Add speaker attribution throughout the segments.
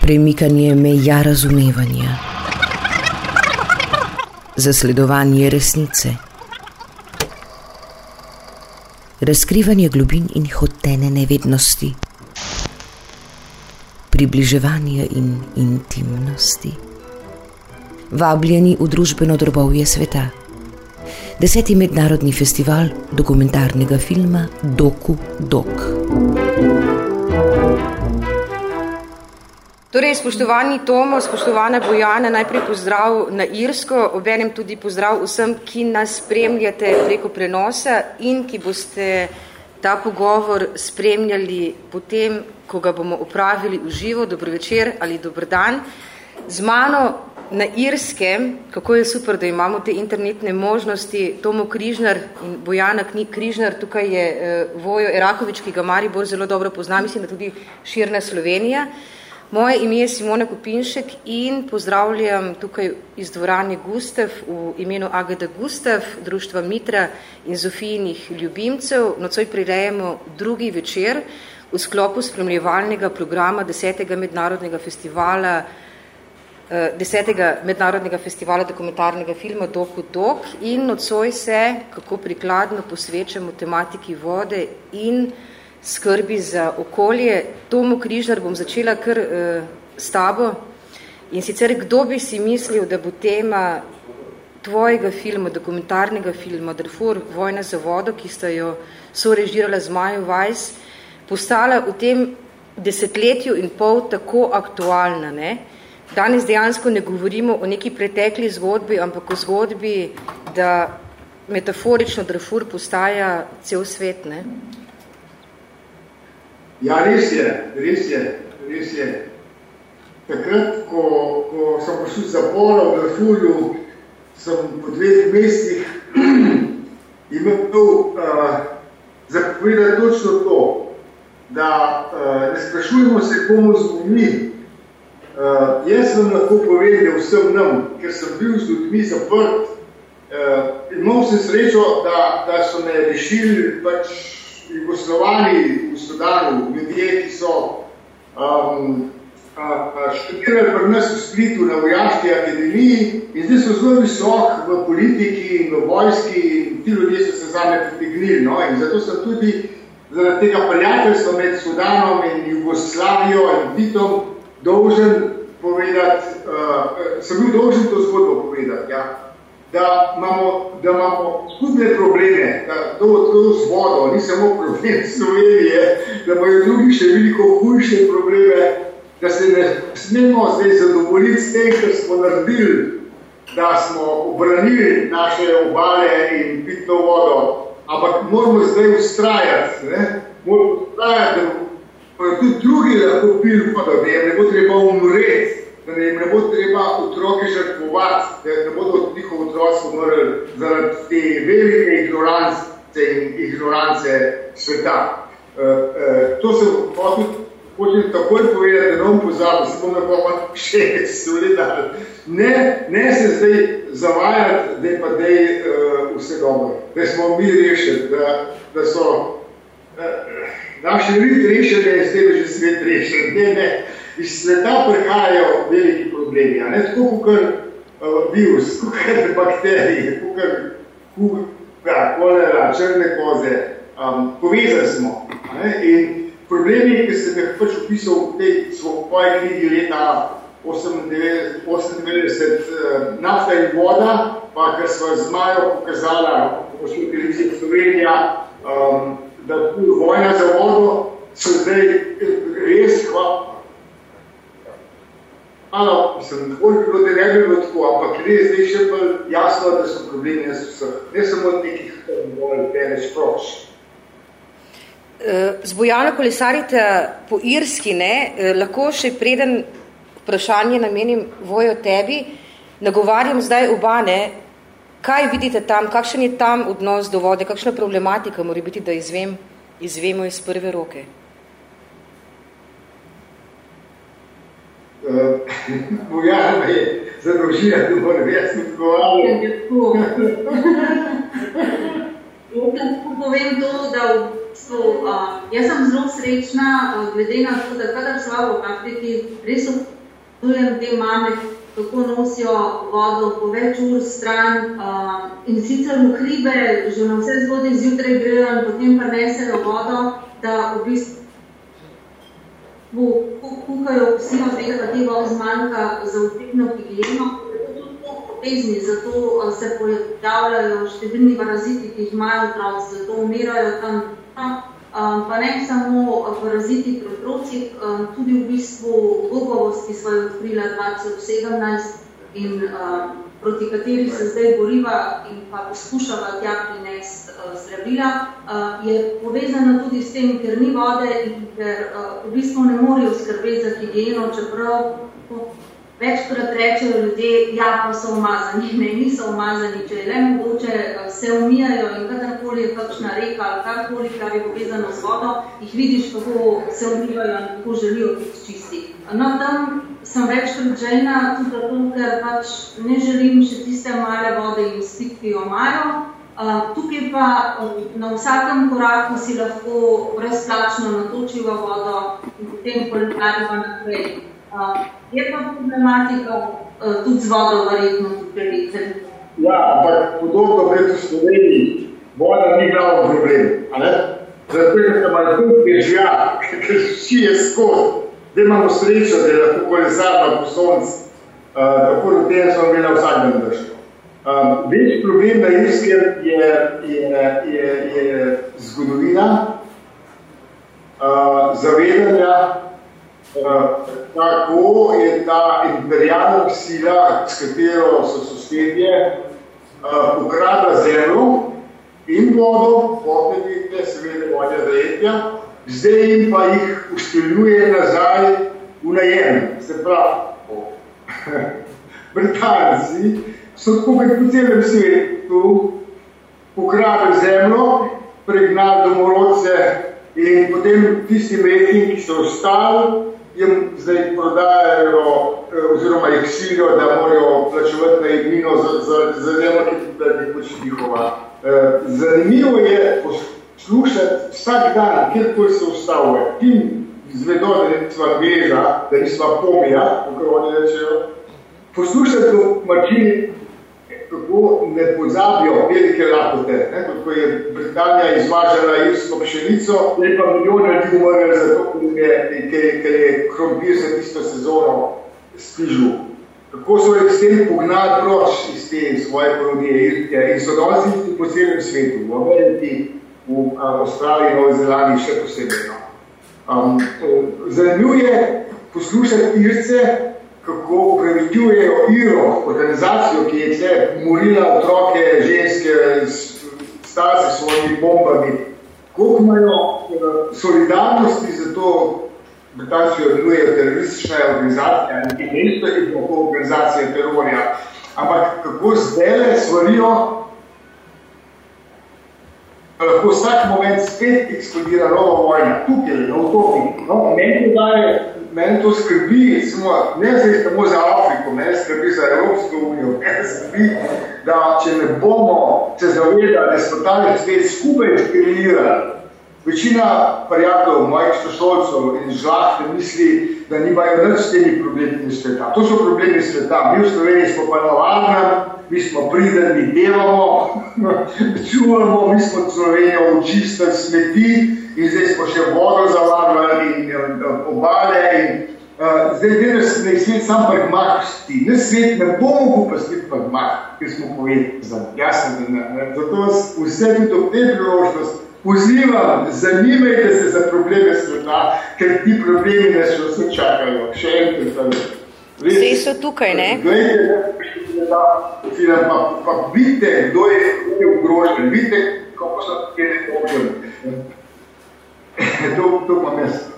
Speaker 1: Premikanje meja razumevanja, zasledovanje resnice, razkrivanje globin in hotene nevednosti, približevanje in intimnosti, vabljeni v družbeno drobovje sveta. Deseti mednarodni festival dokumentarnega filma Doku Dok.
Speaker 2: Torej, spoštovani Tomo, spoštovana Bojana, najprej pozdrav na Irsko, obenem tudi pozdrav vsem, ki nas spremljate preko prenosa in ki boste ta pogovor spremljali potem, ko ga bomo upravili v živo, dobro večer ali dobro dan. Z mano na Irskem, kako je super, da imamo te internetne možnosti, Tomo Križnar in Bojana Križnar, tukaj je uh, Vojo Erakovič, ki ga Maribor zelo dobro pozna, mislim, da tudi širna Slovenija. Moje ime je Simona Kupinšek in pozdravljam tukaj iz dvorane Gustav v imenu AGD Gustav, društva Mitra in Zofijinih ljubimcev. Nocoj prirejemo drugi večer v sklopu spremljevalnega programa desetega mednarodnega festivala eh, desetega mednarodnega festivala dokumentarnega filma Doku Dok in nocoj se, kako prikladno, posvečamo tematiki vode in skrbi za okolje. Tomu Križar bom začela kar uh, s tabo. In sicer, kdo bi si mislil, da bo tema tvojega filma, dokumentarnega filma Darfur, Vojna za vodo, ki sta jo sorežirala z Majo Weiss, postala v tem desetletju in pol tako aktualna. Ne? Danes dejansko ne govorimo o neki pretekli zgodbi, ampak o zgodbi, da metaforično Darfur postaja cel svet. Ne?
Speaker 3: Ja, res je, res je, res je. Takrat, ko, ko sem prišel zapora v Darfurju, sem po dveh mestih imel uh, zapovedati točno to, da uh, ne sprašujemo se, komu smo mi. Uh, jaz sem lahko povedal vsem nam, ker sem bil z ljudmi zaprt. Uh, imel sem srečo, da, da so me rešili pač Jugoslovani v Sudanu, ljudje, ki so um, študirali pri nas v Splitu na vojaški akademiji in zdaj so zelo visok v politiki in v vojski in ti ljudje so se zame pritegnili. No? In zato sem tudi zaradi tega prijateljstva med Sudanom in Jugoslavijo in Titom dolžen povedati, uh, sem bil dolžen to zgodbo povedati. Ja? Da imamo, da imamo skupne probleme, da to, to z vodo ni samo problem Slovenije, da imajo drugi še veliko hujše probleme, da se ne smemo zdaj zadovoljiti s tem, kar smo naredili, da smo obranili naše obale in pitno vodo, ampak moramo zdaj ustrajati, ne? moramo ustrajati, da tudi drugi lahko pil vodo, da ne bo treba umreti da ne, ne bo treba otroke žrtvovati, da ne bodo njihov otroci umrli zaradi te velike ignorance in ignorance sveta. Uh, uh, to se hočem takoj povedati, da ne bom pozabil, se bom koncu še solidar. Ne, ne se zdaj zavajati, da je pa dej uh, vse dobro, da smo mi rešili, da, da so uh, naši rit rešili, in s tem že svet rešili. Ne, ne iz sveta prihajajo veliki problemi. Ne? Tako kot uh, virus, kot bakterije, kot ja, kolera, črne koze, um, povezani smo. In problemi, ki sem jih pač opisal v tej svoji knjigi leta 98, 98 uh, nafta in voda, pa ker smo z Majo pokazala, ko smo televiziji Slovenija, um, da vojna za vodo, so zdaj res hvala, Malo, mislim, bolj bi bilo, da ne bi bilo tako, ampak ne zdaj še bolj jasno, da so problemi nas vseh. Ne samo nekih bolj peneč proč.
Speaker 2: Eh, z Bojano kolesarite po Irski, ne, eh, lahko še preden vprašanje namenim vojo tebi, nagovarjam zdaj oba, ne, kaj vidite tam, kakšen je tam odnos do vode, kakšna problematika mora biti, da izvem, izvemo iz prve roke.
Speaker 3: Bojana je zadolžila, da ne jaz odgovarjal.
Speaker 4: Lahko povem to, da so, uh, jaz sem zelo srečna, glede na to, da kadar razpravo v Afriki, res obdujem te mame, kako nosijo vodo po več ur stran uh, in sicer v hribe, že na vse zgodaj zjutraj grejo in potem pa nesejo vodo, da v bistvu kuhajo vsi od tega, da te vode zmanjka za utekno higijeno, Pezni, zato se pojavljajo številni paraziti, ki jih imajo otroci, zato umirajo tam. Pa ne samo paraziti pri otrocih, tudi v bistvu gogovost, ki smo jo odkrila 2017 in proti kateri se zdaj boriva in pa poskušava tja prinesti zdravila, je povezana tudi s tem, ker ni vode in ker v bistvu ne morejo skrbeti za higijeno, čeprav Večkrat rečejo ljudje, ja, pa so umazani, ne, niso umazani, če je le mogoče, se umijajo in kadarkoli je kakšna reka ali karkoli, kar je povezano z vodo, jih vidiš, kako se umijajo in kako želijo biti čisti. No, tam sem večkrat žena, tudi zato, ker pač ne želim še tiste male vode in stik, ki jo imajo. Uh, tukaj pa uh, na vsakem koraku si lahko brezplačno natočiva vodo in potem kolekarjiva naprej. Uh, je pa problematika uh, tudi z vodo verjetno tukaj.
Speaker 3: Ja, ampak podobno pred v Sloveniji, voda ni glavno problem, a ne? Zato, ker se malo tu bežja, ker vsi je skod, da imamo srečo, da je lahko kolesarno po sonc, uh, tako da tem smo imeli vsak dan držko. Um, več problem na Irskem je, je, je, je zgodovina, uh, zavedanja, kako je ta imperialna sila, s katero so sosedje, ukradla zemljo in vodo, potrebite, seveda vodja zajetja, zdaj jim pa jih usteljuje nazaj v najem. Se pravi, Britanci so tako po celem svetu ukradli zemljo, pregnali domorodce in potem tisti metni, ki so ostali, jim zdaj prodajajo eh, oziroma jih silijo, da morajo plačevati na jednino za, za, za delo, ki tudi pač njihova. Eh, zanimivo je poslušati vsak dan, kjerkoli se ustavuje, tim zvedo, da ne sva veža, da ne sva pomija, kako oni rečejo, poslušati do mačini, kako ne pozabijo velike lakote, ne? kako je Britanija izvažala irsko pšenico, ne pa milijon ljudi umrli zato, ker je krompir za tisto sezono stižil. Kako so jih s tem pognali proč iz te svoje Irke in so danes po celem svetu, v Ameriki, v Avstraliji, Novi Zelandiji, še posebej. Um, zanimivo je poslušati Irce, kako upravičujejo IRO, organizacijo, ki je tle morila otroke, ženske, starce s svojimi bombami, koliko imajo eh, solidarnosti za to, Britanci organizujejo teroristične organizacije, nekaj mesto je tako organizacija terorja, ampak kako zdaj svarijo, lahko vsak moment spet eksplodira nova vojna, tukaj, na utopih. No, meni daje meni to skrbi, samo, ne zdaj samo za Afriko, meni skrbi za Evropsko unijo, meni skrbi, da če ne bomo se zavedali, da smo tam svet skupaj inspirirali, večina prijateljev, mojih sošolcev in žlahte misli, da nimajo nič s temi problemi sveta. To so problemi sveta. Mi v Sloveniji smo pa navarnem, mi smo prideni, delamo, čuvamo, mi smo Slovenijo očistili smeti, in zdaj smo še vodo zavarjali in uh, obale. In, uh, zdaj vidiš, da je svet sam pragmatični. Ne svet ne bo mogel pa svet pragmatični, ker smo povedali. Jasno, da ne. Zato vse tudi ob tej priložnosti pozivam, zanimajte se za probleme sveta, ker ti problemi ne še vse čakajo. Še enkrat.
Speaker 2: Vse so tukaj, ne?
Speaker 3: Da, pa, pa vidite, kdo je, je ogrožen, vidite, kako so je ogrožen. to, to pa mes.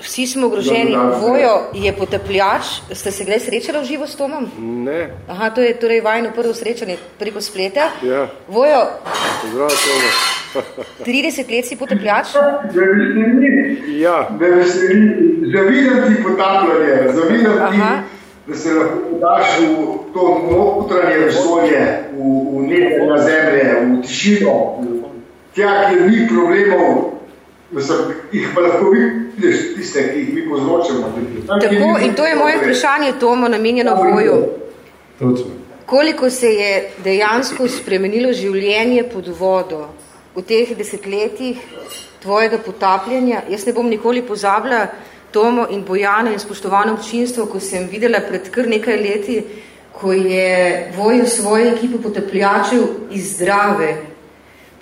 Speaker 2: Vsi smo ogroženi. Vojo je potepljač. Ste se gledali srečali v živo s Tomom?
Speaker 5: Ne.
Speaker 2: Aha, to je torej vajno prvo srečanje preko spleta.
Speaker 5: Ja.
Speaker 2: Vojo.
Speaker 5: Zdravo, Tomo.
Speaker 2: 30 let si potepljač?
Speaker 5: Ja.
Speaker 3: Zavidam ti potapljanje, zavidam ti, da se lahko podaš v to notranje vesolje, v, v nekaj na zemlje, v tišino, tja, kjer ni problemov, da sem jih pa lahko vi tiste, ki jih mi povzročamo.
Speaker 2: Tako, in to je moje vprašanje, Tomo, namenjeno boju.
Speaker 5: Točno.
Speaker 2: Koliko se je dejansko spremenilo življenje pod vodo v teh desetletjih tvojega potapljanja? Jaz ne bom nikoli pozabila Tomo in Bojana in spoštovano občinstvo, ko sem videla pred kar nekaj leti, ko je vojil svoje ekipo potapljačev iz zdrave,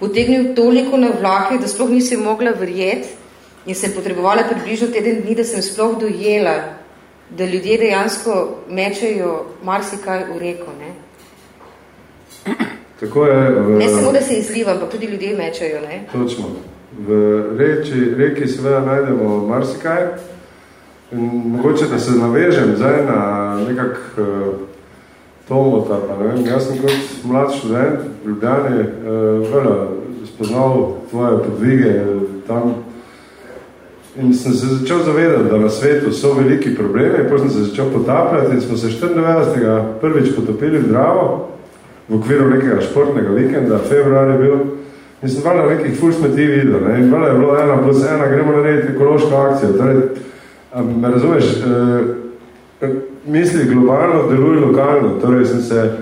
Speaker 2: potegnil toliko na vlake, da sploh nisem mogla verjeti in sem potrebovala približno teden dni, da sem sploh dojela, da ljudje dejansko mečejo marsikaj v reko. Ne?
Speaker 5: Tako je, v,
Speaker 2: ne samo, da se izliva, pa tudi ljudje mečejo. Ne?
Speaker 5: Točno. V reči, reki seveda najdemo marsikaj. In mogoče, da se navežem zdaj na nekak uh, tomota, pa ne vem, jaz sem kot mlad študent v Ljubljani uh, vele spoznal tvoje podvige tam in sem se začel zavedati, da na svetu so veliki problemi, potem sem se začel potapljati in smo se 94. prvič potopili v Dravo v okviru nekega športnega vikenda, februar je bil, in sem valjda nekih ful smeti videl, ne? in valjda je bilo ena plus ena, gremo narediti ekološko akcijo, torej, me razumeš, e, misli globalno, deluj lokalno, torej sem se,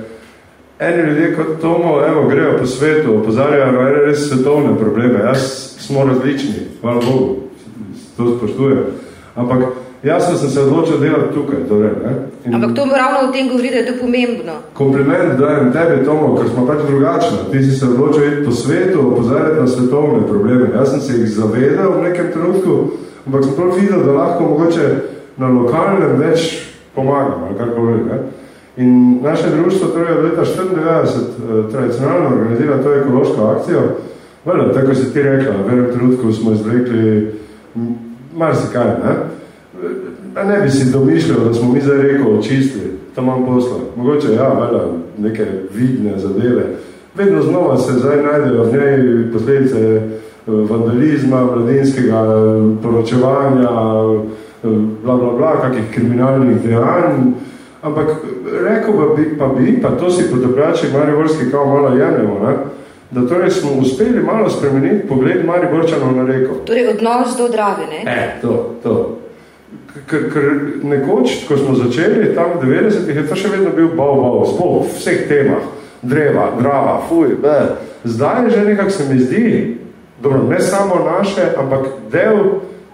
Speaker 5: eni ljudje kot Tomo, evo, grejo po svetu, opozarjajo na res svetovne probleme, jaz smo različni, hvala Bogu, to spoštujem, ampak Jaz sem se odločil delati tukaj. Torej, ne?
Speaker 2: In Ampak to ravno v tem govori, da je to pomembno.
Speaker 5: Kompliment dajem tebi, Tomo, ker smo pač drugačni. Ti si se odločil iti po svetu, opozarjati na svetovne probleme. Jaz sem se jih zavedal v nekem trenutku, ampak sem prav videl, da lahko mogoče na lokalnem več pomagam, ali kar povedi. Ne? In naše društvo torej od leta 94 eh, tradicionalno organizira to ekološko akcijo. Vele, tako si ti rekla, v enem trenutku smo izvlekli marsikaj, ne? A ne bi si domišljal, da smo mi zdaj rekel očistili, tam imam posla. Mogoče, ja, vela, neke vidne zadeve. Vedno znova se zdaj najdejo v njej posledice vandalizma, mladinskega eh, poročevanja, eh, bla, bla, bla, kakih kriminalnih dejanj. Ampak rekel pa bi, pa bi, pa to si potopljači Mariborski kao malo jemljamo, ne? da torej smo uspeli malo spremeniti pogled Mariborčanov na reko.
Speaker 2: Torej odnos do drave, ne?
Speaker 5: E, to, to. Ker, ker nekoč, ko smo začeli, tam v 90-ih, je to še vedno bil bau, bau, spol, v vseh temah, dreva, drava, fuj, be. Zdaj že nekak se mi zdi, dobro, ne samo naše, ampak del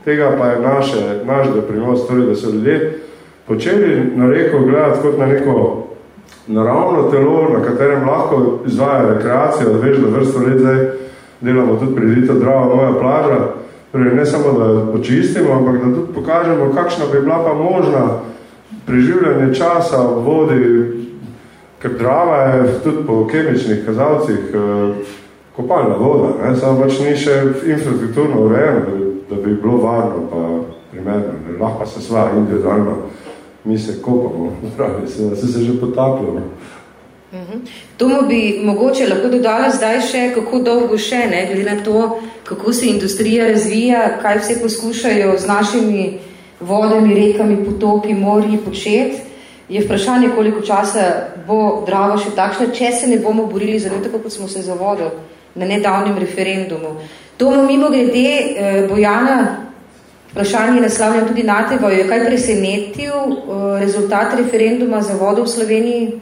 Speaker 5: tega pa je naše, naš doprinos, torej, da so ljudje počeli na reko gledati kot na neko naravno telo, na katerem lahko izvaja rekreacijo, da veš, da vrsto let zdaj delamo tudi preditev Drava, Noja plaža, Torej, ne samo, da jo počistimo, ampak da tudi pokažemo, kakšna bi bila pa možna preživljanje časa v vodi, ker drava je tudi po kemičnih kazalcih eh, kopalna voda, ne? samo pač ni še infrastrukturno urejeno, da, da bi bilo varno pa primerno. Ne? Lahko pa se sva individualno, mi se kopamo, pravi, se, se, se že potapljamo.
Speaker 2: Mhm. To mu bi mogoče lahko dodala zdaj še, kako dolgo še, ne, glede na to, kako se industrija razvija, kaj vse poskušajo z našimi vodami, rekami, potoki, morji početi, je vprašanje, koliko časa bo drava še takšna, če se ne bomo borili za njo, tako kot smo se za vodo na nedavnem referendumu. To mu mimo glede, eh, Bojana, vprašanje naslavljam tudi na tebo, je kaj presenetil eh, rezultat referenduma za vodo v Sloveniji?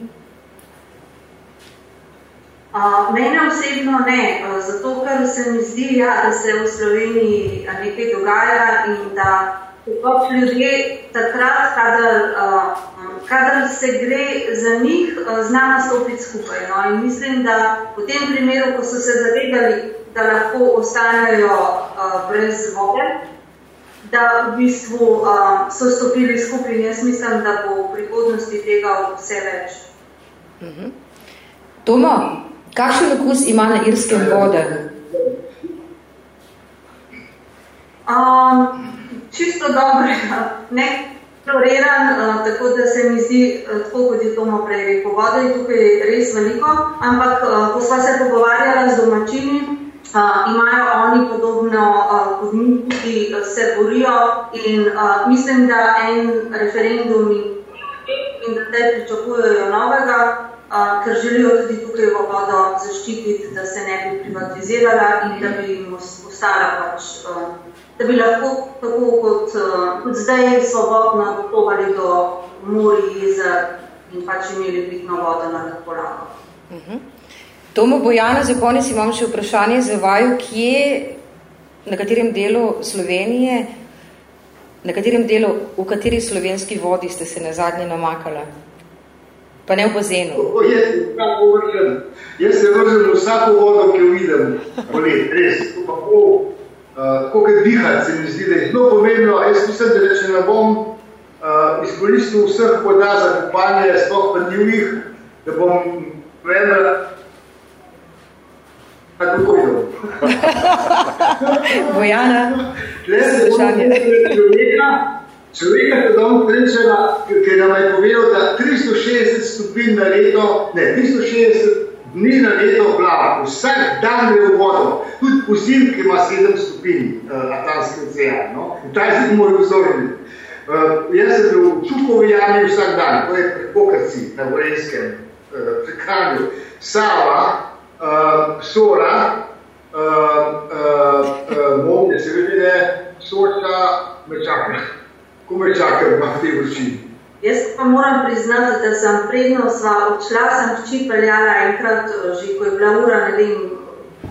Speaker 4: Mene osebno ne, zato ker se mi zdi, ja, da se v Sloveniji nekaj dogaja in da pač ljudje takrat, kadar, kadar se gre za njih, zna nastopiti skupaj. No? In mislim, da v tem primeru, ko so se zavedali, da lahko ostanejo brez vode, da v bistvu so stopili skupaj in jaz mislim, da bo v prihodnosti tega vse več.
Speaker 2: Mhm. Tomo, Kakšen okus ima na irskem vode?
Speaker 4: Um, čisto dobrega, ne kloriran, uh, tako da se mi zdi, uh, tako kot je Tomo prej rekel, voda je tukaj res veliko, ampak uh, ko sva se pogovarjala z domačini, uh, imajo oni podobno uh, kot mi, tudi uh, se borijo in uh, mislim, da en referendum in da te pričakujejo novega, ker želijo tudi tukaj vodo zaščititi, da se ne bi privatizirala in da bi jim ostala pač da bi lahko tako kot, kot zdaj svobodno potovali do mori, jezer in pač imeli pitno vodo na razpolago. Uh
Speaker 2: -huh. Tomo Bojana, za konec imam še vprašanje za vaju, kje, na katerem delu Slovenije, na katerem delu, v kateri slovenski vodi ste se na zadnje namakala? Pa ne v bazenu.
Speaker 3: O, jaz, jaz se vržem vsako vodo, ki jo vidim, res, to pa pol, uh, tako kot dihati, se mi zdi, da je zelo pomembno, jaz mislim, da reče ne bom, uh, izkoristil vseh voda za kupanje, sploh pa njih, da bom vendar tako povedal.
Speaker 2: Bojana,
Speaker 3: vprašanje. Človeka, človeka, ki dom trečeva, ki nam je povedal, da 360 stopin na leto, ne, 360 dni na leto plava, vsak dan gre v vodo, tudi posil, ki ima 7 stopin uh, Atlantske oceana. No? In ta je zdi moj vzornik. Uh, jaz sem bil v Čukovi jami vsak dan, to je Pokaci na Gorenskem, uh, Prekanju, Sava, uh, Sora, uh, uh, uh, Momne, se vidi, Sorta, me čaka, ko me čaka, ima te vršine.
Speaker 4: Jaz pa moram priznati, da sem predno sva odšla, sem hči peljala enkrat, že ko je bila ura, ne vem,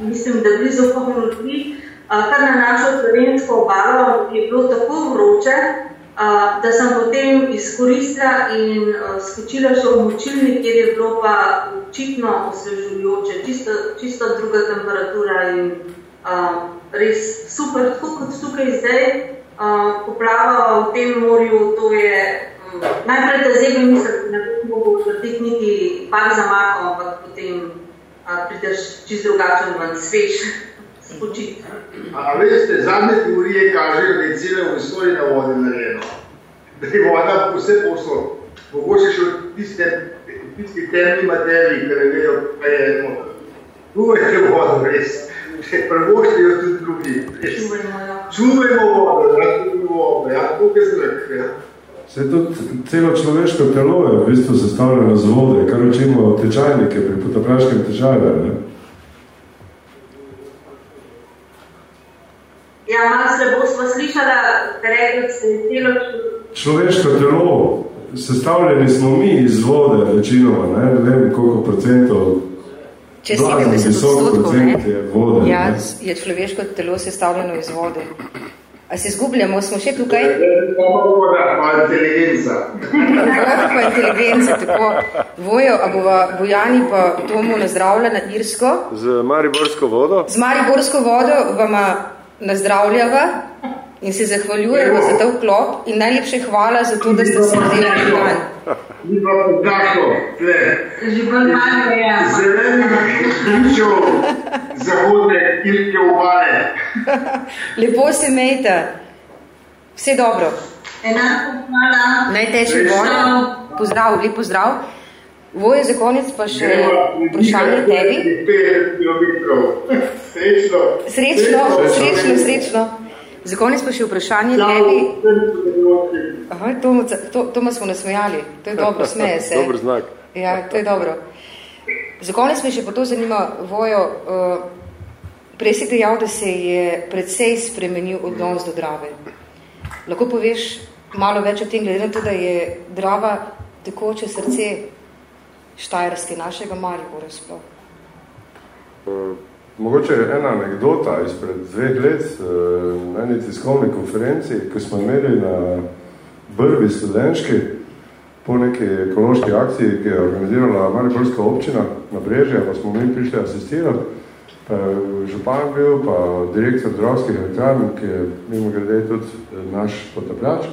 Speaker 4: mislim, da blizu pohnuti, kar na našo slovensko obalo je bilo tako vroče, da sem potem izkoristila in skočila še v močilnik, kjer je bilo pa očitno osvežujoče, čisto, čisto druga temperatura in res super, tako kot tukaj zdaj, poplava v tem morju, to je najprej te zebe misliti, da ne bo mogel vrtiti niti par zamakov, ampak potem prideš čisto drugačen ven, svež, spočiti.
Speaker 3: A veste, zadnje teorije kažejo, da je cele v istoriji na vodi narejeno. Da je voda vse posod. Mogoče še v tiste, tiste temni materiji, ki ne vejo, kaj je noter. Čuvajte vodo, res. Prvošte jo tudi drugi. Čuvajmo vodo, da tudi vodo. Ja, je zrak. Ja.
Speaker 5: Se tudi celo človeško telo je v bistvu sestavljeno z vode, kar učimo tečajnike pri potopraškem tečaju. Ne?
Speaker 4: Ja, malo se bo sva slišala, da rekli ste telo
Speaker 5: Človeško telo, sestavljeni smo mi iz vode, večinoma, ne, ne vem koliko procentov,
Speaker 2: Če 70 odstotkov, ne?
Speaker 5: je vode.
Speaker 2: Ja,
Speaker 5: ne.
Speaker 2: je človeško telo sestavljeno iz vode. A se zgubljamo, smo še tukaj?
Speaker 3: Voda, pa inteligenca.
Speaker 2: Voda pa inteligenca, tako. Vojo, a bova Bojani pa Tomu nazdravlja na Irsko.
Speaker 5: Z Mariborsko vodo?
Speaker 2: Z Mariborsko vodo vama nazdravljava in se zahvaljujemo za ta vklop in najlepše hvala za to, da ste se vzeli na dan.
Speaker 3: Mi pa podašo, tle,
Speaker 4: Že bolj malo je.
Speaker 3: zelenih ključev zahodne irke obale.
Speaker 2: Lepo se imejte. Vse dobro.
Speaker 4: Enako hvala.
Speaker 2: Naj teče voda. Pozdrav, lep pozdrav. Voje za konec pa še vprašanje tebi.
Speaker 3: 50 kilometrov. Srečno.
Speaker 2: Srečno, srečno, srečno. Za konec pa še vprašanje tebi. Aha, Toma, to, Toma smo nasmejali. To je dobro, smeje se.
Speaker 5: Dober znak.
Speaker 2: Ja, to je dobro. Za konec me še pa to zanima, Vojo, uh, prej si dejal, da se je precej spremenil odnos do Drave. Lahko poveš malo več o tem, glede na to, da je Drava tekoče srce Štajerske, našega Maribora sploh.
Speaker 5: Uh, Mogoče ena anekdota izpred dveh let uh, na eni tiskovni konferenci, ko smo imeli na Brvi studenški po neki ekološki akciji, ki je organizirala Mariborska občina na Brežje, pa smo mi prišli asistirati, pa je župan bil, pa direktor zdravskih elektrarn, ki je mimo grede tudi naš potapljač.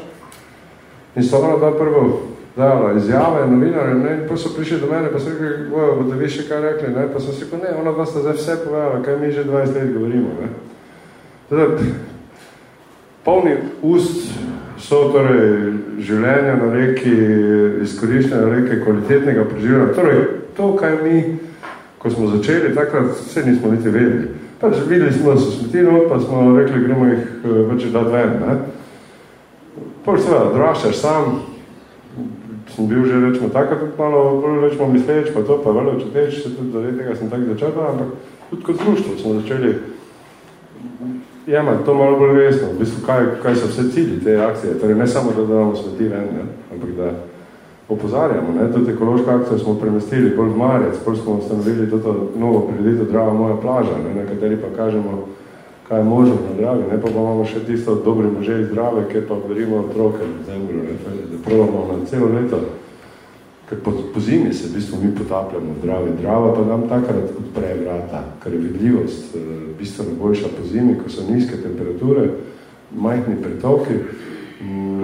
Speaker 5: In so ona da prvo dala izjave novinarje, ne, in pa so prišli do mene, pa so rekli, bodo vi še kaj rekli, ne, pa so si rekel, ne, ona dva sta zdaj vse povedala, kaj mi že 20 let govorimo, ne. Zdaj, polni ust so torej življenja na reki, izkoriščenja na reki, kvalitetnega preživljanja, torej to, kaj mi, ko smo začeli, takrat vse nismo niti vedeli. Pač videli smo, da so smeti not, pa smo rekli, gremo jih pač dati ven, ne. Pol seveda, odraščaš sam, sem bil že rečemo tako, tudi malo bolj rečemo misleč, pa to pa velo čuteč, se tudi do tega sem tako začel, ampak tudi kot društvo smo začeli jemati to malo bolj resno, v bistvu, kaj, kaj so vse cilji te akcije. Torej, ne samo, da damo smeti ven, ne? ampak da opozarjamo. Ne? Tudi ekološko akcijo smo premestili bolj v Marec, bolj smo ustanovili toto novo prireditev Drava moja plaža, ne? na kateri pa kažemo, kaj je možno na dravi, ne? pa pa imamo še tisto dobri može iz drave, kjer pa govorimo otroke v zemlju, ne? Da probamo na celo leto ker po, po zimi se v bistvu mi potapljamo v dravi. Drava pa nam takrat odpre vrata, ker je vidljivost uh, bistveno boljša po zimi, ko so nizke temperature, majhni pretoki.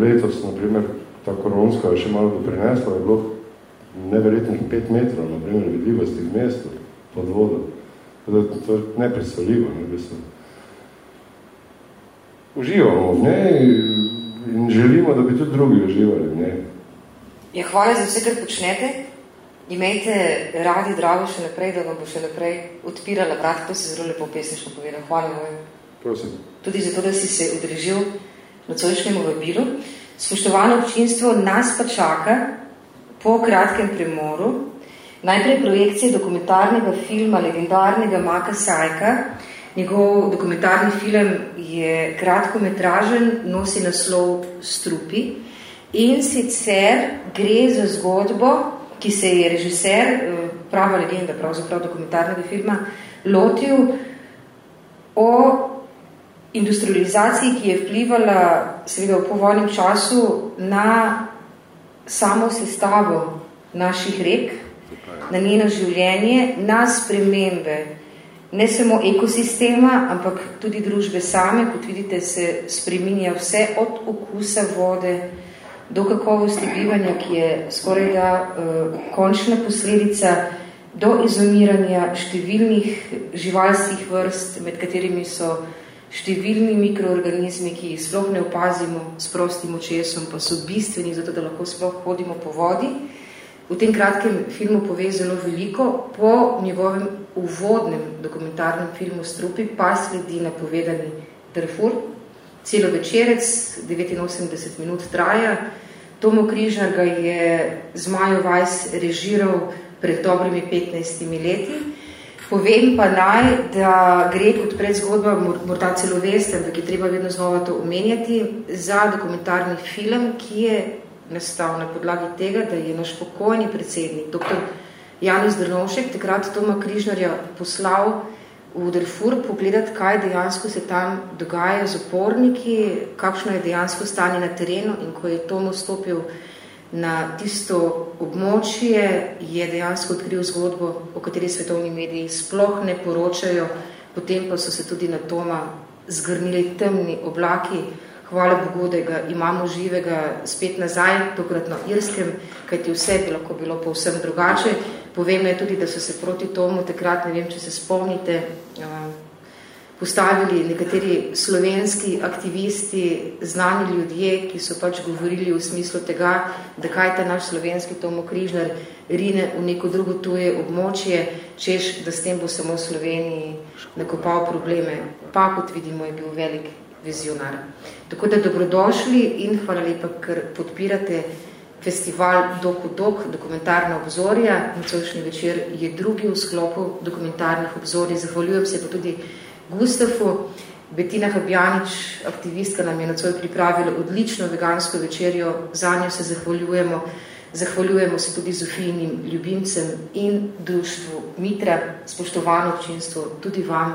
Speaker 5: Letos, na primer, ta koronska je še malo doprinesla, je bilo neverjetnih pet metrov, na primer, vidljivosti v mestu pod vodo. To, to je nepredstavljivo, ne, v bistvu. Uživamo v njej in želimo, da bi tudi drugi uživali v njej.
Speaker 2: Ja, hvala za vse, kar počnete. Imejte radi drago še naprej, da vam bo še naprej odpirala vrat, to si zelo lepo pesniško povedal. Hvala moj.
Speaker 5: Prosim.
Speaker 2: Tudi zato, da si se udrežil na cojšnjem vabilu. Spoštovano občinstvo, nas pa čaka po kratkem premoru. Najprej projekcije dokumentarnega filma legendarnega Maka Sajka. Njegov dokumentarni film je kratkometražen, nosi naslov Strupi. In sicer gre za zgodbo, ki se je režiser, eh, prava legenda, pravzaprav dokumentarnega filma, lotil o industrializaciji, ki je vplivala seveda v povojnem času na samo sestavo naših rek, na njeno življenje, na spremembe ne samo ekosistema, ampak tudi družbe same, kot vidite, se spreminja vse od okusa vode, do kakovosti bivanja, ki je skoraj da uh, končna posledica do izumiranja številnih živalskih vrst, med katerimi so številni mikroorganizmi, ki jih sploh ne opazimo s prostim očesom, pa so bistveni zato, da lahko sploh hodimo po vodi. V tem kratkem filmu pove zelo veliko, po njegovem uvodnem dokumentarnem filmu Strupi pa sledi napovedani Darfur, celo večerec, 89 minut traja. Tomo Križar ga je z Majo Vajs režiral pred dobrimi 15 leti. Povem pa naj, da gre kot predzgodba, morda celo veste, ampak je treba vedno znova to omenjati, za dokumentarni film, ki je nastal na podlagi tega, da je naš pokojni predsednik, dr. Janus Drnovšek, takrat Toma Križnarja poslal v Darfur pogledati, kaj dejansko se tam dogaja z oporniki, kakšno je dejansko stanje na terenu in ko je Tomo stopil na tisto območje, je dejansko odkril zgodbo, o kateri svetovni mediji sploh ne poročajo, potem pa so se tudi na Toma zgrnili temni oblaki, hvala Bogu, da ga imamo živega spet nazaj, tokrat na Irskem, kajti vse bi lahko bilo povsem drugače. Povem je tudi, da so se proti tomu takrat, ne vem, če se spomnite, postavili nekateri slovenski aktivisti, znani ljudje, ki so pač govorili v smislu tega, da kaj ta naš slovenski Tomo Križnar rine v neko drugo tuje območje, češ, da s tem bo samo Sloveniji nakopal probleme. Pa, kot vidimo, je bil velik vizionar. Tako da dobrodošli in hvala lepa, ker podpirate festival Doku Dok, dokumentarna obzorja. Nocojšnji večer je drugi v sklopu dokumentarnih obzorij. Zahvaljujem se pa tudi Gustafu. Betina Habjanič, aktivistka, nam je nocoj pripravila odlično vegansko večerjo. Za njo se zahvaljujemo. Zahvaljujemo se tudi Zofijnim ljubimcem in društvu Mitra, spoštovano občinstvo, tudi vam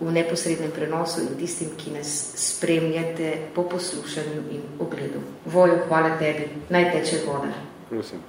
Speaker 2: v neposrednem prenosu in tistim, ki nas spremljate po poslušanju in ogledu. Vojo, hvala tebi, naj teče voda.
Speaker 5: Prosim.